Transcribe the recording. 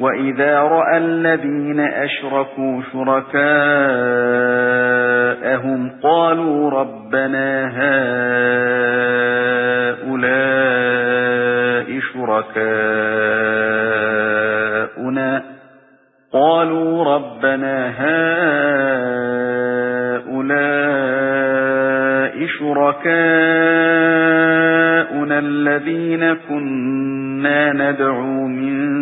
وَإِذَا رَأَى الَّذِينَ أَشْرَكُوا شُرَكَاءَهُمْ قَالُوا رَبَّنَا هَؤُلَاءِ شُرَكَاؤُنَا قَالُوا رَبَّنَا هَؤُلَاءِ شُرَكَاؤُنَا الَّذِينَ كُنَّا نَدْعُو مِن